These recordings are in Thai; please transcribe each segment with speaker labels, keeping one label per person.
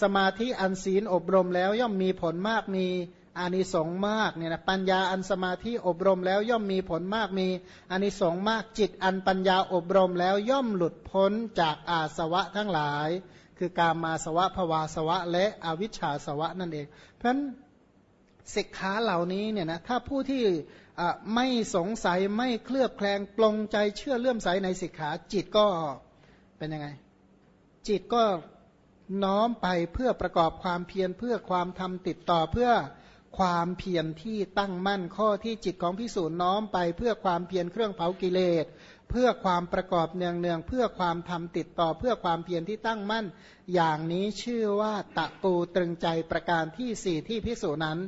Speaker 1: สมาธิอันศีลอบรมแล้วย่อมมีผลมากมีอานิสงส์มากเนี่ยนะปัญญาอันสมาธิอบรมแล้วย่อมมีผลมากมีอานิสงส์มากจิตอันปัญญาอบรมแล้วย่อมหลุดพ้นจากอาสวะทั้งหลาย คือการมาสวะภวาสวะ และอวิชชาสวะนั่นเอง เพราะฉะนั้นสิกขาเหล่านี้เนี่ยนะถ้าผู้ที่ไม่สงสัยไม่เคลือบแคลงปลงใจเชื่อเลื่อมใสในสิกขาจิตก็เป็นยังไง จิตก็ น้อมไปเพื่อประกอบความเพียรเพื่อความทำติดต่อเพื่อความเพียรที่ตั้งมั่นข้อที่จิตของพิสูจน์น้อมไปเพื่อความเพียรเครื่องเผากิเลส เพื่อความประกอบเนืองเนืองเพื่อความทำติดต่อเพื่อความเพียรที่ตั้งมั่น อย่างนี้ชื่อว่าตะปูตรึงใจประการที่สี่ที่พิสูจนั้น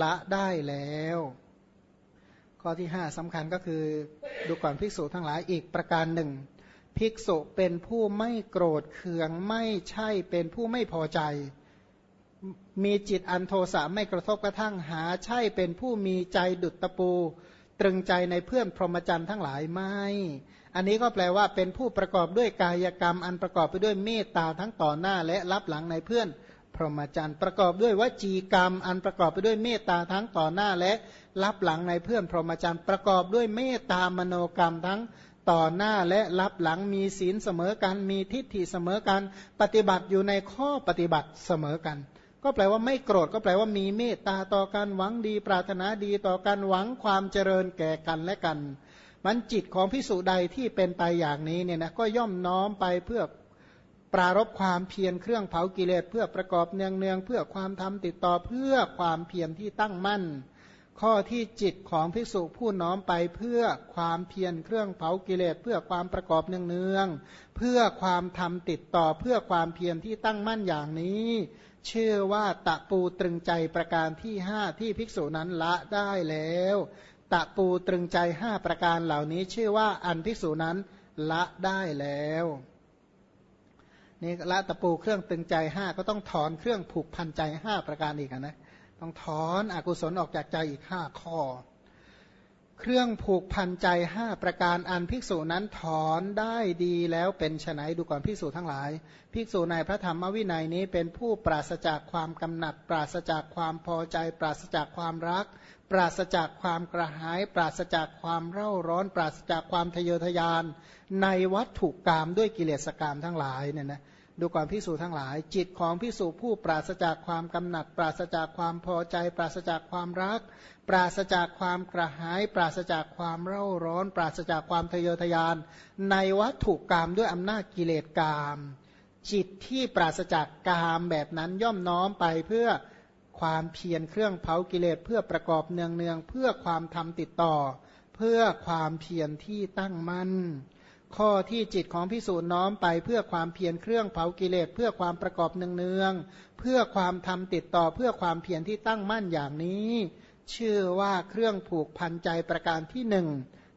Speaker 1: ละได้แล้ว ข้อที่ห้าสำคัญก็คือดูก่อนภิกษุทั้งหลายอีกประการหนึ่ง ภิกษุเป็นผู้ไม่โกรธเคืองไม่ใช่เป็นผู้ไม่พอใจ มีจิตอันโทสะไม่กระทบกระทั่งหาใช่เป็นผู้มีใจดุจตะปู ตรึงใจในเพื่อนพรหมจรรย์ทั้งหลายไม่ อันนี้ก็แปลว่าเป็นผู้ประกอบด้วยกายกรรม อันประกอบไปด้วยเมตตาทั้งต่อหน้าและรับหลังในเพื่อนพรหมจรรย์ประกอบด้วยวจีกรรม อันประกอบไปด้วยเมตตาทั้งต่อหน้าและรับหลังในเพื่อนพรหมจรรย์ประกอบด้วยเมตตามโนกรรมทั้ง ต่อหน้าและรับหลังมีศีลเสมอกัน มีทิฏฐิเสมอกัน ปฏิบัติอยู่ในข้อปฏิบัติเสมอกัน ก็แปลว่าไม่โกรธก็แปลว่ามีเมตตาต่อกันหวังดี ปรารถนาดีต่อกันหวังความเจริญแก่กันและกัน มันจิตของพิสุใดที่เป็นไปอย่างนี้เนี่ยนะก็ย่อมน้อมไปเพื่อปรารบความเพียรเครื่องเผากิเลสเพื่อประกอบเนืองเนืองเพื่อความทำติดต่อเพื่อความเพียรที่ตั้งมั่น ข้อที่จิตของพิสุผู้น้อมไปเพื่อความเพียรเครื่องเผากิเลสเพื่อความประกอบเนืองเนืองเพื่อความทำติดต่อเพื่อความเพียรที่ตั้งมั่นอย่างนี้ เชื่อว่าตะปูตรึงใจประการที่ห้าที่ภิกษุนั้นละได้แล้ว ตะปูตรึงใจห้าประการเหล่านี้ ชื่อว่าอันภิกษุนั้นละได้แล้วนี่ละตะปูเครื่องตึงใจห้าก็ต้องถอนเครื่องผูกพันใจห้าประการอีกนะ ต้องถอนอกุศลออกจากใจอีกห้าข้อ เครื่องผูกพันใจห้าประการอันภิกษุนั้นถอนได้ดีแล้วเป็นไฉนดูก่อนภิกษุทั้งหลาย ภิกษุในพระธรรมวินัยนี้เป็นผู้ปราศจากความกำหนัด ปราศจากความพอใจ ปราศจากความรัก ปราศจากความกระหาย ปราศจากความเร่าร้อน ปราศจากความทะเยอทะยาน ในวัตถุกรรมด้วยกิเลสกรรมทั้งหลายเนี่ยนะ ดูก่อนพิสูจทั้งหลาย จิตของพิสูจผู้ปราศจากความกำหนัด ปราศจากความพอใจ ปราศจากความรัก ปราศจากความกระหาย ปราศจากความเร่าร้อน ปราศจากความทะเยอทะยาน ในวัตถุกรรมด้วยอำนาจกิเลสกรรมจิตที่ปราศจากกามแบบนั้นย่อมน้อมไปเพื่อความเพียรเครื่องเผากิเลสเพื่อประกอบเนืองเนืองเพื่อความทำติดต่อ เพื่อความเพียรที่ตั้งมั่น ข้อที่จิตของพิสูจน์น้อมไปเพื่อความเพียรเครื่องเผากิเลสเพื่อความประกอบเนืองๆเพื่อความทำติดต่อเพื่อความเพียรที่ตั้งมั่นอย่างนี้ ชื่อว่าเครื่องผูกพันใจประการที่หนึ่ง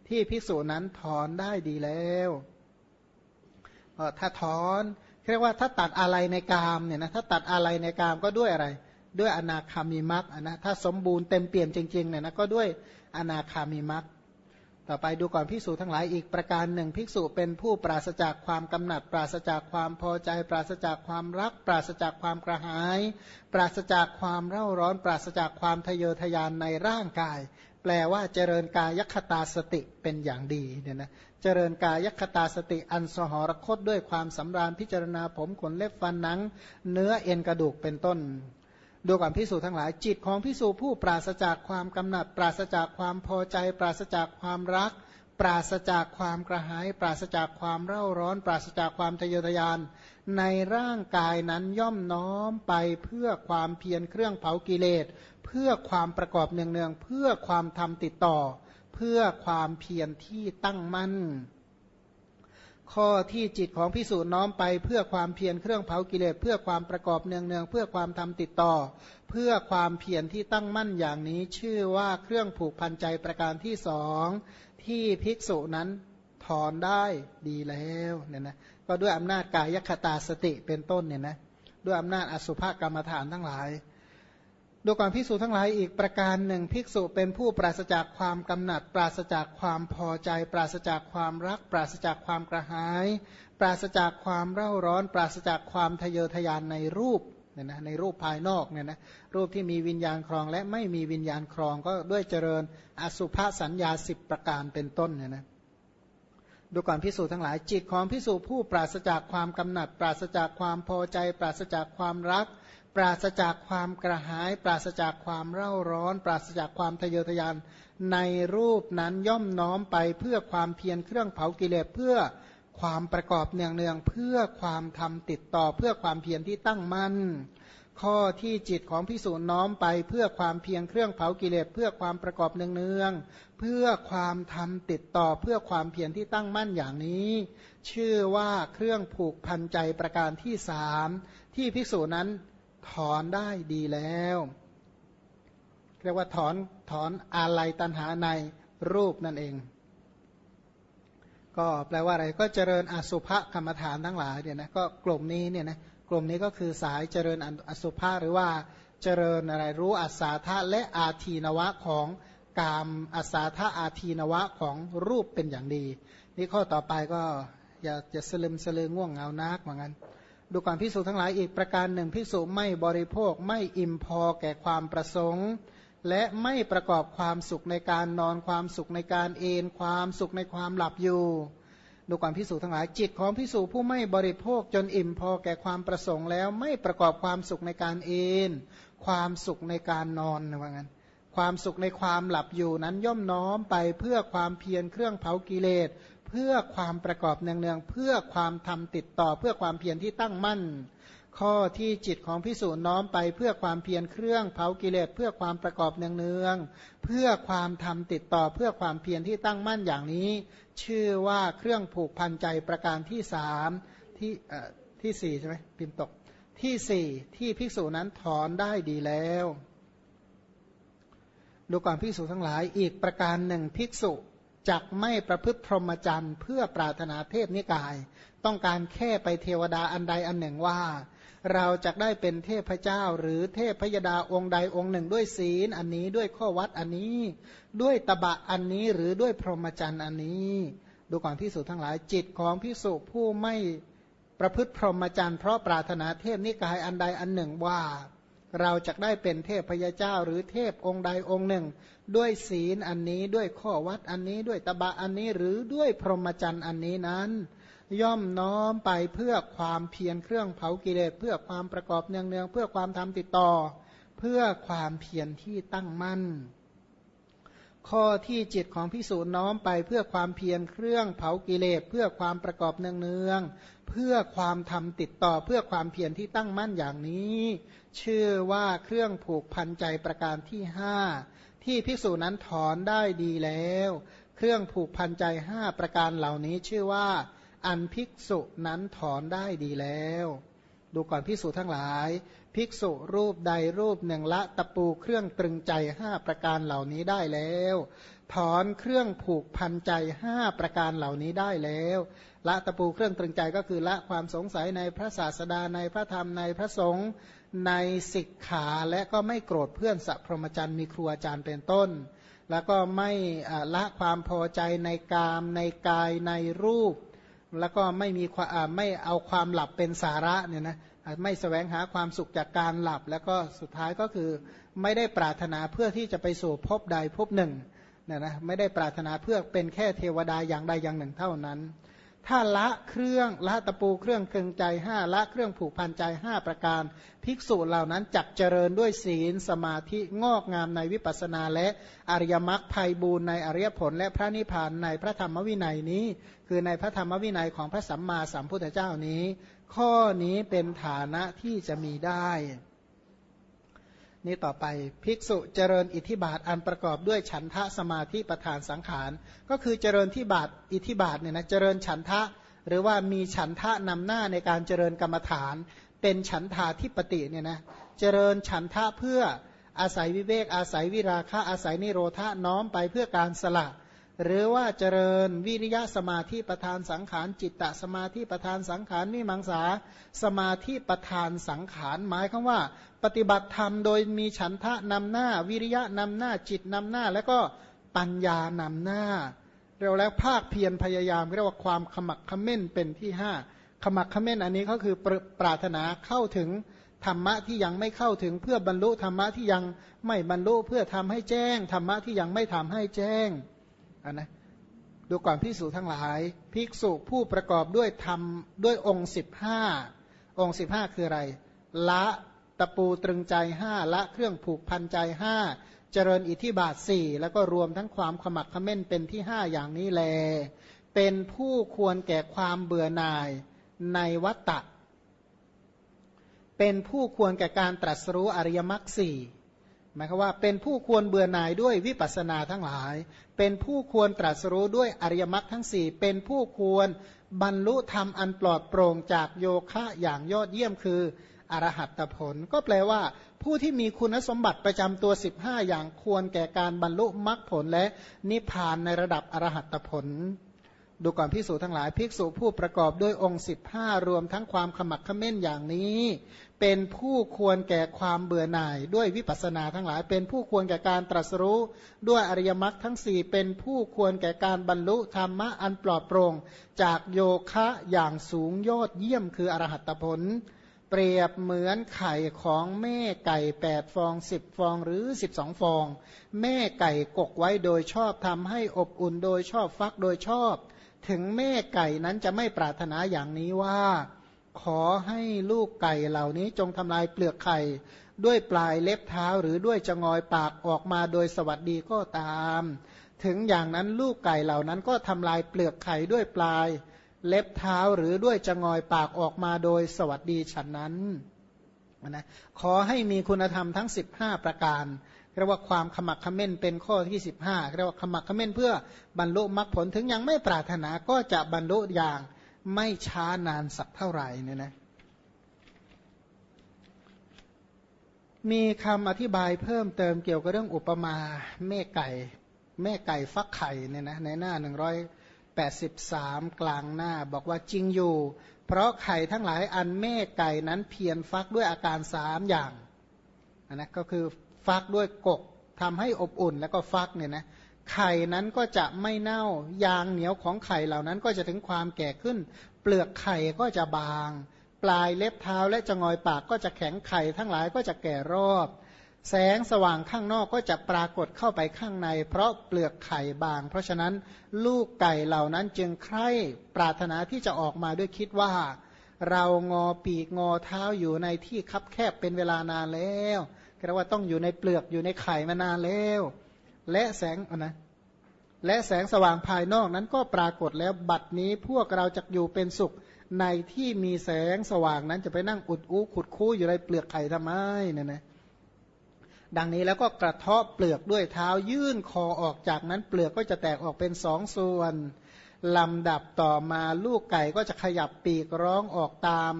Speaker 1: ที่พิสูจน์นั้นถอนได้ดีแล้วถ้าถอนเรียกว่าถ้าตัดอะไรในกามเนี่ยนะถ้าตัดอะไรในกามก็ด้วยอะไร ด้วยอนาคามีมักนะถ้าสมบูรณ์เต็มเปี่ยมจริงๆเนี่ยนะก็ด้วยอนาคามีมัก ต่อไปดูก่อนภิกษุทั้งหลายอีกประการหนึ่งภิกษุเป็นผู้ปราศจากความกำหนัด ปราศจากความพอใจ ปราศจากความรัก ปราศจากความกระหาย ปราศจากความเร่าร้อน ปราศจากความทะเยอทะยานในร่างกาย แปลว่าเจริญกายคตาสติเป็นอย่างดีเนี่ยนะเจริญกายคตาสติอันสหรคตด้วยความสำราญพิจารณาผมขนเล็บฟันหนัง เนื้อเอ็นกระดูกเป็นต้น ดูก่อนพิสูจทั้งหลาย จิตของพิสูจผู้ปราศจากความกำหนัด ปราศจากความพอใจ ปราศจากความรัก ปราศจากความกระหาย ปราศจากความเร่าร้อน ปราศจากความทะเยอทะยาน ในร่างกายนั้นย่อมน้อมไปเพื่อความเพียรเครื่องเผากิเลส เพื่อความประกอบเนืองๆเพื่อความทำติดต่อ เพื่อความเพียรที่ตั้งมั่น ข้อที่จิตของพิสูจน์น้อมไป เพื่อความเพียรเครื่องเผากิเลสเพื่อความประกอบเนืองเนืองเพื่อความทำติดต่อ เพื่อความเพียรที่ตั้งมั่นอย่างนี้ ชื่อว่าเครื่องผูกพันใจประการที่สองที่ภิกษุนั้นถอนได้ดีแล้วเนี่ยนะก็ด้วยอำนาจกายคตาสติเป็นต้นเนี่ยนะด้วยอำนาจอสุภกรรมฐานทั้งหลาย ดูก่อนภิกษุทั้งหลายอีกประการหนึ่งภิกษุเป็นผู้ปราศจากความกำหนัด ปราศจากความพอใจ ปราศจากความรัก ปราศจากความกระหาย ปราศจากความเร่าร้อน ปราศจากความทะเยอทะยานในรูปเนี่ยนะในรูปภายนอกเนี่ยนะรูปที่มีวิญญาณครองและไม่มีวิญญาณครองก็ด้วยเจริญอสุภสัญญาสิบประการเป็นต้นเนี่ยนะดูก่อนพิสูจน์ทั้งหลายจิตของพิสูจผู้ปราศจากความกำหนัด ปราศจากความพอใจ ปราศจากความรัก ปราศจากความกระหาย ปราศจากความเร่าร้อน ปราศจากความทะเยอทะยาน ในรูปนั้นย่อมน้อมไปเพื่อความเพียรเครื่องเผากิเลสเพื่อความประกอบเนืองเนืองเพื่อความทำติดต่อเพื่อความเพียรที่ตั้งมั่นข้อที่จิตของพิสูจน์น้อมไปเพื่อความเพียรเครื่องเผากิเลสเพื่อความประกอบเนืองเนืองเพื่อความทำติดต่อเพื่อความเพียรที่ตั้งมั่นอย่างนี้ ชื่อว่าเครื่องผูกพันใจประการที่สามที่พิสูจนั้น ถอนได้ดีแล้ว เรียกว่าถอนถอนอาลัยตันหาในรูปนั่นเอง ก็แปลว่าอะไรก็เจริญอสุภกรรมฐานทั้งหลายเนี่ยนะก็กลุ่มนี้เนี่ยนะกลุ่มนี้ก็คือสายเจริญอสุภะหรือว่าเจริญอะไรรู้อัศาธาและอาทีนวะของกามอัศาธาอาทีนวะของรูปเป็นอย่างดี นี่ข้อต่อไปก็อย่าจะสลึมสลือง่วงเงานักเหมือนกัน ดูก่อนพิสูจทั้งหลายอีกประการหนึ่งพิสูจไม่บริโภคไม่อิ่มพอแก่ความประสงค์ และไม่ประกอบความสุขในการนอนความสุขในการเอนความสุขในความหลับอยู่ดูความพิสูจทั้งหลายจิตของพิสูจผู้ไม่บริโภคจนอิ่มพอแก่ความประสงค์แล้วไม่ประกอบความสุขในการเอนความสุขในการนอนว่างั้นความสุขในความหลับอยู่นั้นย่อมน้อมไปเพื่อความเพียรเครื่องเผากิเลส เพื่อความประกอบเนืองๆเพื่อความทำติดต่อ เพื่อความเพียรที่ตั้งมั่น ข้อที่จิตของพิสูจน์น้อมไป เพื่อความเพียรเครื่องเผากิเลสเพื่อความประกอบเนืองๆเพื่อความทำติดต่อ เพื่อความเพียรที่ตั้งมั่นอย่างนี้ ชื่อว่าเครื่องผูกพันใจประการที่สามที่ที่สี่ใช่ไหมพิมพ์ตกที่สี่ที่ภิกษุนั้นถอนได้ดีแล้ว ดูก่อนภิกษุทั้งหลายอีกประการหนึ่งภิกษุ จักไม่ประพฤติพรหมจรรย์ เพื่อปรารถนาเทพนิกาย ต้องการแค่ไปเทวดาอันใดอันหนึ่งว่า เราจะได้เป็นเทพเจ้า หรือเทพพยดาองค์ใดองค์หนึ่งด้วยศีลอันนี้ด้วยข้อวัดอันนี้ ด้วยตบะอันนี้หรือด้วยพรหมจรรย์อันนี้ ดูก่อนพิสูจทั้งหลายจิตของพิสูจผู้ไม่ประพฤติพรหมจรรย์เพราะปรารถนาเทพนิกายอันใดอันหนึ่งว่า เราจะได้เป็นเทพพยเจ้า หรือเทพองค์ใดองค์หนึ่ง ด้วยศีลอันนี้ด้วยข้อวัดอันนี้ด้วยตบะอันนี้หรือด้วยพรหมจรรย์อันนี้นั้น ย่อมน้อมไปเพื่อความเพียรเครื่องเผากิเลสเพื่อความประกอบเนืองเนืองเพื่อความทำติดต่อ เพื่อความเพียรที่ตั้งมั่น ข้อที่จิตของพิสูจน์น้อมไปเพื่อความเพียรเครื่องเผากิเลสเพื่อความประกอบเนืองเนืองเพื่อความทำติดต่อเพื่อความเพียรที่ตั้งมั่นอย่างนี้ ชื่อว่าเครื่องผูกพันใจประการที่ห้าที่พิสูจนั้นถอนได้ดีแล้ว เครื่องผูกพันใจห้าประการเหล่านี้ชื่อว่า อันภิกษุนั้นถอนได้ดีแล้ว ดูก่อนภิกษุทั้งหลาย ภิกษุรูปใดรูปหนึ่งละตะปูเครื่องตรึงใจห้าประการเหล่านี้ได้แล้ว ถอนเครื่องผูกพันใจห้าประการเหล่านี้ได้แล้ว ละตะปูเครื่องตรึงใจก็คือละความสงสัยในพระศาสดาในพระธรรมในพระสงฆ์ในสิกขาและก็ไม่โกรธเพื่อนสัพพรมจันทร์มีครูอาจารย์เป็นต้น แล้วก็ไม่ละความพอใจในกามในกายในรูป แล้วก็ไม่มีความไม่เอาความหลับเป็นสาระเนี่ยนะไม่สแสวงหาความสุขจากการหลับ แล้วก็สุดท้ายก็คือไม่ได้ปรารถนาเพื่อที่จะไปสู่พบใดพบหนึ่งเนี่ยนะไม่ได้ปรารถนาเพื่อเป็นแค่เทวดาอย่างใดอย่างหนึ่งเท่านั้น ถ้าละเครื่องละตะปูเครื่องเคืองใจห้าละเครื่องผูกพันใจห้าประการ ภิกษุเหล่านั้นจักเจริญด้วยศีลสมาธิงอกงามในวิปัสสนาและอริยมรรคภัยบูรในอริยผลและพระนิพพานในพระธรรมวินัยนี้ คือในพระธรรมวินัยของพระสัมมาสัมพุทธเจ้านี้ ข้อนี้เป็นฐานะที่จะมีได้ นี่ต่อไปภิกษุเจริญอิทธิบาทอันประกอบด้วยฉันทะสมาธิประธานสังขาร ก็คือเจริญที่บาทอิทธิบาทเนี่ยนะเจริญฉันทะ หรือว่ามีฉันทะนำหน้าในการเจริญกรรมฐาน เป็นฉันทาทิปติเนี่ยนะเจริญฉันทะเพื่ออาศัยวิเวกอาศัยวิราคะอาศัยนิโรธาน้อมไปเพื่อการสละ หรือว่าเจริญวิริยะสมาธิประธานสังขารจิตตสมาธิประธานสังขารนิมังสาสมาธิประธานสังขารหมายคำว่า ปฏิบัติธรรมโดยมีฉันทะนำหน้า วิริยะนำหน้าจิตนำหน้า แล้วก็ปัญญานำหน้าเรียกแล้วภาคเพียรพยายามเรียกว่าความขมักขม้นเป็นที่ห้าขมักขม้นอันนี้ก็คือปรารถนาเข้าถึงธรรมะที่ยังไม่เข้าถึงเพื่อบรรลุธรรมะที่ยังไม่บรรลุเพื่อทำให้แจ้งธรรมะที่ยังไม่ทำให้แจ้ง นนะดูก่อนภิกษุทั้งหลาย ภิกษุผู้ประกอบด้วยธรรมด้วยองค์สิบห้าองค์สิบห้าคืออะไร ละตะปูตรึงใจห้าละเครื่องผูกพันใจห้าเจริญอิทธิบาทสี่แล้วก็รวมทั้งความขมักขม้นเป็นที่ห้าอย่างนี้แล เป็นผู้ควรแก่ความเบื่อหน่ายในวัตตะ เป็นผู้ควรแก่การตรัสรู้อริยมรรคสี่ หมายความว่าเป็นผู้ควรเบื่อหน่ายด้วยวิปัสสนาทั้งหลาย เป็นผู้ควรตรัสรู้ด้วยอริยมรรคทั้งสี่เป็นผู้ควรบรรลุธรรมอันปลอดโปร่งจากโยคะอย่างยอดเยี่ยมคืออรหัตผล ก็แปลว่าผู้ที่มีคุณสมบัติประจำตัว 15 อย่างควรแก่การบรรลุมรรคผลและนิพพานในระดับอรหัตผล ดูก่อนภิกษุทั้งหลายภิกษุผู้ประกอบด้วยองค์ 15 รวมทั้งความขมักขม้นอย่างนี้ เป็นผู้ควรแก่ความเบื่อหน่าย ด้วยวิปัสสนาทั้งหลาย เป็นผู้ควรแก่การตรัสรู้ ด้วยอริยมรรคทั้งสี่เป็นผู้ควรแก่การบรรลุธรรมะอันปลอดโปร่งจากโยคะอย่างสูงยอดเยี่ยมคืออรหัตผล เปรียบเหมือนไข่ของแม่ไก่แปดฟองสิบฟองหรือสิบสองฟอง แม่ไก่กกไว้โดยชอบทำให้อบอุ่นโดยชอบฟักโดยชอบ ถึงแม่ไก่นั้นจะไม่ปรารถนาอย่างนี้ว่า ขอให้ลูกไก่เหล่านี้จงทำลายเปลือกไข่ ด้วยปลายเล็บเท้าหรือด้วยจงอยปากออกมาโดยสวัสดีก็ตาม ถึงอย่างนั้นลูกไก่เหล่านั้นก็ทำลายเปลือกไข่ด้วยปลายเล็บเท้าหรือด้วยจงอยปากออกมาโดยสวัสดีฉันนั้นนะขอให้มีคุณธรรมทั้ง 15 ประการเรียกว่าความขมักขม้นเป็นข้อที่สิบห้าเรียกว่าขมักขม้นเพื่อบรรลุมรรคผลถึงยังไม่ปรารถนาก็จะบรรลุอย่าง ไม่ช้านานสักเท่าไหร่เนี่ยนะ มีคำอธิบายเพิ่มเติมเกี่ยวกับเรื่องอุปมาแม่ไก่ แม่ไก่ฟักไข่เนี่ยนะในหน้าหนึ่งร้อยแปดสิบสามกลางหน้าบอกว่าจริงอยู่ เพราะไข่ทั้งหลายอันแม่ไก่นั้นเพียรฟักด้วยอาการสามอย่างนะก็คือฟักด้วยกกทำให้อบอุ่นแล้วก็ฟักเนี่ยนะ ไข่นั้นก็จะไม่เน่า ยางเหนียวของไข่เหล่านั้นก็จะถึงความแก่ขึ้น เปลือกไข่ก็จะบาง ปลายเล็บเท้าและจะงอยปากก็จะแข็งไข่ทั้งหลายก็จะแก่รอบ แสงสว่างข้างนอกก็จะปรากฏเข้าไปข้างใน เพราะเปลือกไข่บาง เพราะฉะนั้นลูกไก่เหล่านั้นจึงใคร่ปรารถนาที่จะออกมาด้วยคิดว่า เรางอปีกงอเท้าอยู่ในที่คับแคบเป็นเวลานานแล้วเรียกว่าต้องอยู่ในเปลือกอยู่ในไข่มานานแล้ว และแสงนะและแสงสว่างภายนอกนั้นก็ปรากฏแล้วบัดนี้พวกเราจะอยู่เป็นสุขในที่มีแสงสว่างนั้นจะไปนั่งอุดอู้ขุดคู่อยู่ในเปลือกไข่ทำไมเนี่ยนะดังนี้แล้วก็กระเทาะเปลือกด้วยเท้ายื่นคอออกจากนั้นเปลือกก็จะแตกออกเป็นสองส่วนลำดับต่อมาลูกไก่ก็จะขยับปีกร้องออกตาม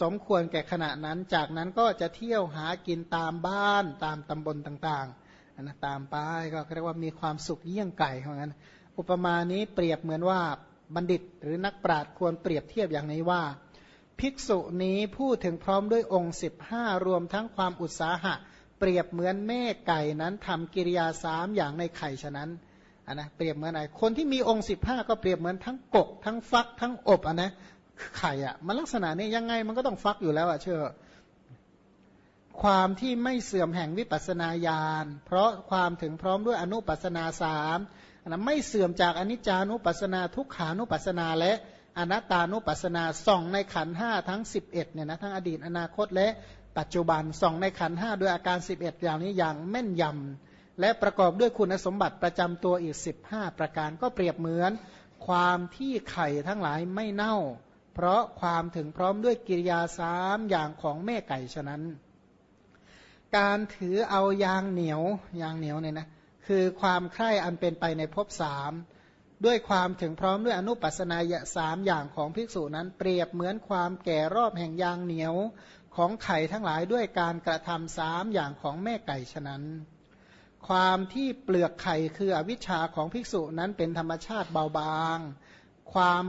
Speaker 1: สมควรแก่ขณะนั้น จากนั้นก็จะเที่ยวหากินตามบ้านตามตำบลต่างๆ นะตามไปก็เรียกว่ามีความสุขเยี่ยงไก่เหมือนกันอุปมานี้เปรียบเหมือนว่าบัณฑิตหรือนักปราชญ์ควรเปรียบเทียบอย่างนี้ว่า ภิกษุนี้พูดถึงพร้อมด้วยองค์ 15 รวมทั้งความอุตสาหะ เปรียบเหมือนแม่ไก่นั้นทำกิริยาสามอย่างในไข่ฉะนั้นนนะเปรียบเหมือนอะไรคนที่มีองค์15ก็เปรียบเหมือนทั้งกก ทั้งฟักทั้งอบอะนะไข่อะมันลักษณะนี้ยังไงมันก็ต้องฟักอยู่แล้วอะเชื่อ ความที่ไม่เสื่อมแห่งวิปัสนาญาณ เพราะความถึงพร้อมด้วยอนุปัสนาสามนะไม่เสื่อมจากอนิจจานุปัสนาทุกขานุปัสนาและอนัตตานุปัสนาส่องในขันห้าทั้ง 11เนี่ยนะทั้งอดีตอนาคตและปัจจุบันส่องในขันห้าด้วยอาการ 11 อย่างนี้อย่างแม่นยำและประกอบด้วยคุณสมบัติประจำตัวอีก 15 ประการก็เปรียบเหมือน ความที่ไข่ทั้งหลายไม่เน่า เพราะความถึงพร้อมด้วยกิริยาสามอย่างของแม่ไก่ฉะนั้น การถือเอายางเหนียวยางเหนียวเนี่ยนะคือความใคร่อันเป็นไปในภพสามด้วยความถึงพร้อมด้วยอนุปัสนาญสามอย่างของภิกษุนั้น เปรียบเหมือนความแก่รอบแห่งยางเหนียวของไข่ทั้งหลายด้วยการกระทำสามอย่างของแม่ไก่ฉะนั้น ความที่เปลือกไข่คืออวิชชาของภิกษุนั้นเป็นธรรมชาติเบาบาง ความ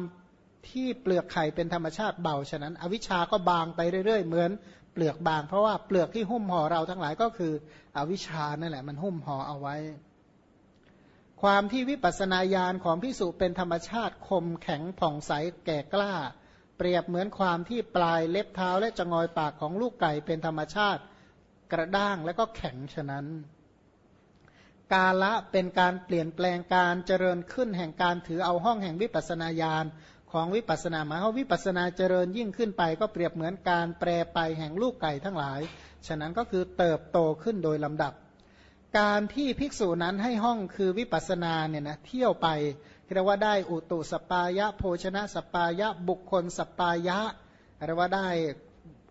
Speaker 1: ที่เปลือกไข่เป็นธรรมชาติเบาฉะนั้น อวิชาก็บางไปเรื่อยๆ เหมือน เปลือกบาง เพราะว่าเปลือกที่หุ้มห่อเราทั้งหลายก็คืออวิชานั่นแหละมันหุ้มห่อเอาไว้ ความที่วิปัสสนาญาณของพิสุเป็นธรรมชาติคมแข็งผ่องใสแก่กล้า เปรียบเหมือนความที่ปลายเล็บเท้าและจงอยปากของลูกไก่เป็นธรรมชาติกระด้างและก็แข็งฉะนั้น กาละเป็นการเปลี่ยนแปลงการเจริญขึ้นแห่งการถือเอาห้องแห่งวิปัสนาญาณ ของวิปัสนาหมายว่าวิปัสนาเจริญยิ่งขึ้นไป ก็เปรียบเหมือนการแปรไปแห่งลูกไก่ทั้งหลาย ฉะนั้นก็คือเติบโตขึ้นโดยลำดับ การที่ภิกษุนั้นให้ห้องคือวิปัสนาเนี่ยนะเที่ยวไปเรียกว่าได้อุตุสปายะ โภชนะสปายะ บุคคลสปายะเรียกว่าได้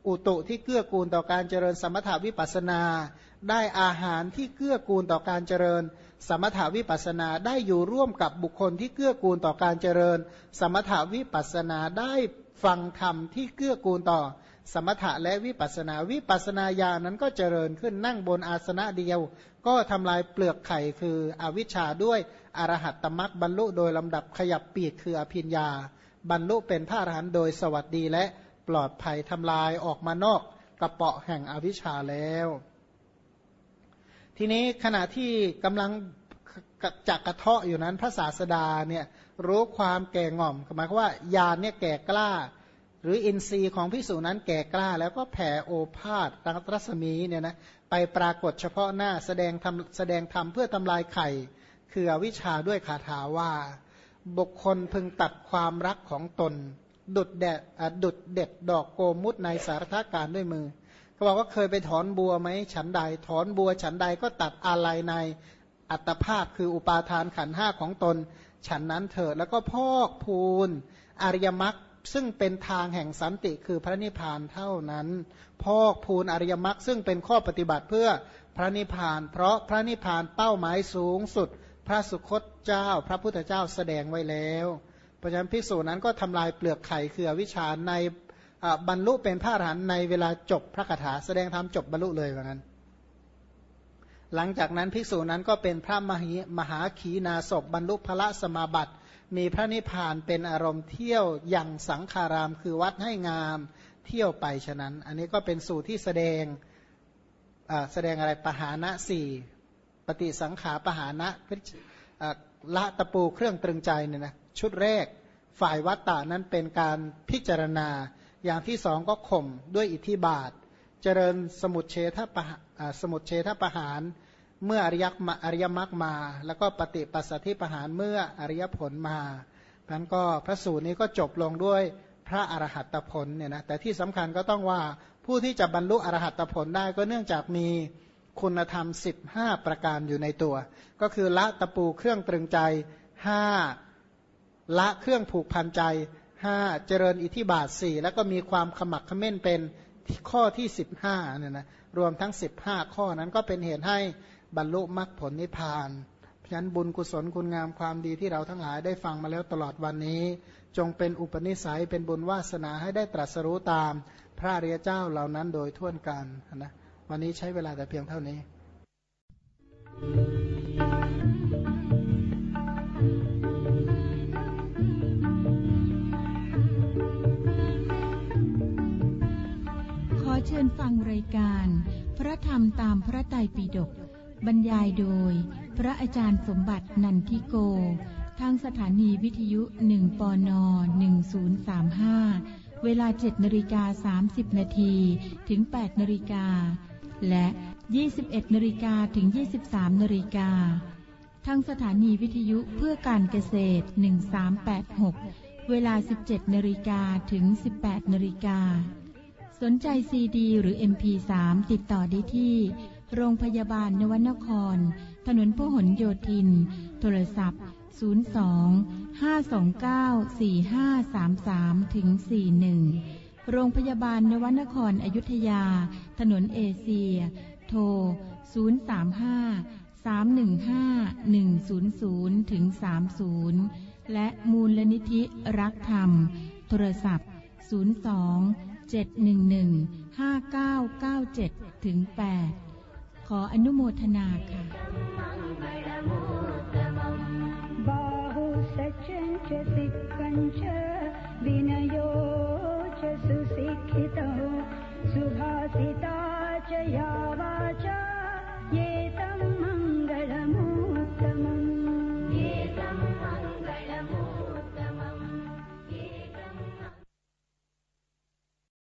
Speaker 1: อุตุที่เกื้อกูลต่อการเจริญสมถาวิปัสนา ได้อาหารที่เกื้อกูลต่อการเจริญ สมถาวิปัสนา ได้อยู่ร่วมกับบุคคลที่เกื้อกูลต่อการเจริญ สมถาวิปัสนาได้ฟังธรรมที่เกื้อกูลต่อ สมถะและวิปัสนาวิปัสนาญาณนั้นก็เจริญขึ้นนั่งบนอาสนะเดียว ก็ทำลายเปลือกไข่คืออวิชชาด้วยอรหัตตมักบรรลุโดยลำดับขยับปีกคืออภิญญา บรรลุเป็นพระอรหันต์โดยสวัสดีและ ปลอดภัยทำลายออกมานอกกระเปาะแห่งอวิชชาแล้ว ทีนี้ขณะที่กำลังจักกระเทาะอยู่นั้นพระศาสดาเนี่ยรู้ความแก่ง่อมหมายความว่ายานเนี่ยแก่กล้า หรืออินทรีย์ของพิสูจนั้นแก่กล้า แล้วก็แผ่โอภาษตังรัศมีเนี่ยนะไปปรากฏเฉพาะหน้าแสดงทำแสดงธรรมเพื่อทำลายไข่ คืออวิชชาด้วยคาถาว่า บุคคลพึงตัดความรักของตน ดุดแดดดุดเด็ดดอกโกมุตในสารทการด้วยมือเขาบอกว่าเคยไปถอนบัวไหมฉันใด ถอนบัวฉันใดก็ตัดอะไรในอัตภาพคืออุปาทานขันห้าของตน ฉันนั้นเถิดแล้วก็พอกพูนอริยมรรคซึ่งเป็นทางแห่งสันติคือพระนิพพานเท่านั้น พอกพูนอริยมรรคซึ่งเป็นข้อปฏิบัติเพื่อพระนิพพาน เพราะพระนิพพานเป้าหมายสูงสุด พระสุคตเจ้า พระพุทธเจ้าแสดงไว้แล้ว เพราะฉะนั้นภิกษุนั้นก็ทำลายเปลือกไข่คือวิชาในบรรลุเป็นพระอรหันต์ในเวลาจบพระคาถาแสดงธรรมจบบรรลุเลยว่างั้น หลังจากนั้นภิกษุนั้นก็เป็นพระมหิมหาขีนาศบรรลุพระสมาบัติ มีพระนิพพานเป็นอารมณ์เที่ยวอย่างสังขารามคือวัดให้งามเที่ยวไปฉะนั้น อันนี้ก็เป็นสูตรที่แสดงแสดงอะไรปหานะสี่ปฏิสังขาปหานะละตะปูเครื่องตรึงใจเนี่ยนะ ชุดแรก ฝ่ายวัตตานั้นเป็นการพิจารณา อย่างที่สองก็ข่มด้วยอิทธิบาท เจริญสมุดเฉทปะสมุดเฉทประหาร เมื่ออริยมอริยมรรคมา แล้วก็ปฏิปัสสธิประหารเมื่ออริยผลมานั้นก็พระสูตรนี้ก็จบลงด้วยพระอรหัตผลเนี่ยนะแต่ที่สำคัญก็ต้องว่าผู้ที่จะบรรลุอรหัตผลได้ก็เนื่องจากมีคุณธรรม 15 ประการอยู่ในตัว ก็คือละตะปูเครื่องตรึงใจ 5 ละเครื่องผูกพันใจ5เจริญอิทธิบาท4แล้วก็มีความขมักขม้นเป็นข้อที่15เนี่ยนะรวมทั้ง15ข้อนั้นก็เป็นเหตุให้บรรลุมรรคผลนิพพานเพราะฉะนั้นบุญกุศลคุณงามความดีที่เราทั้งหลายได้ฟังมาแล้วตลอดวันนี้ จงเป็นอุปนิสัยเป็นบุญวาสนาให้ได้ตรัสรู้ตามพระเรียเจ้าเหล่านั้นโดยทั่วกันนะวันนี้ใช้เวลาแต่เพียงเท่านี้
Speaker 2: ขอ ชิญฟังรายการ พระธรรมตามพระไตรปิฎกบรรยายโดย พระอาจารย์สมบัตินันทิโก ทางสถานีวิทยุ1ปน1035 เวลา7นาฬิกา30นาทีถึง8นาฬิกาและ 21นาฬิกาถึง 23นาฬิกาทางสถานีวิทยุเพื่อการเกษตร 1386 เวลา 17นาฬิกาถึง 18นาฬิกา สนใจซีดีหรือ MP3 ติดต่อได้ที่ โรงพยาบาลนวนคร ถนนพหลโยธิน โทรศัพท์ 02 529 4533ถึง41 โรงพยาบาลนวนครอยุธยา ถนนเอเชีย โทร 035 315 100ถึง30 และมูลนิธิรักธรรม โทรศัพท์ 02 711-5997 ถึง 8 ขออนุโมทนาค่ะ बाहु सचन च सिक्खं च विनयो च सुशिक्षितः सुभासिता च या वाचा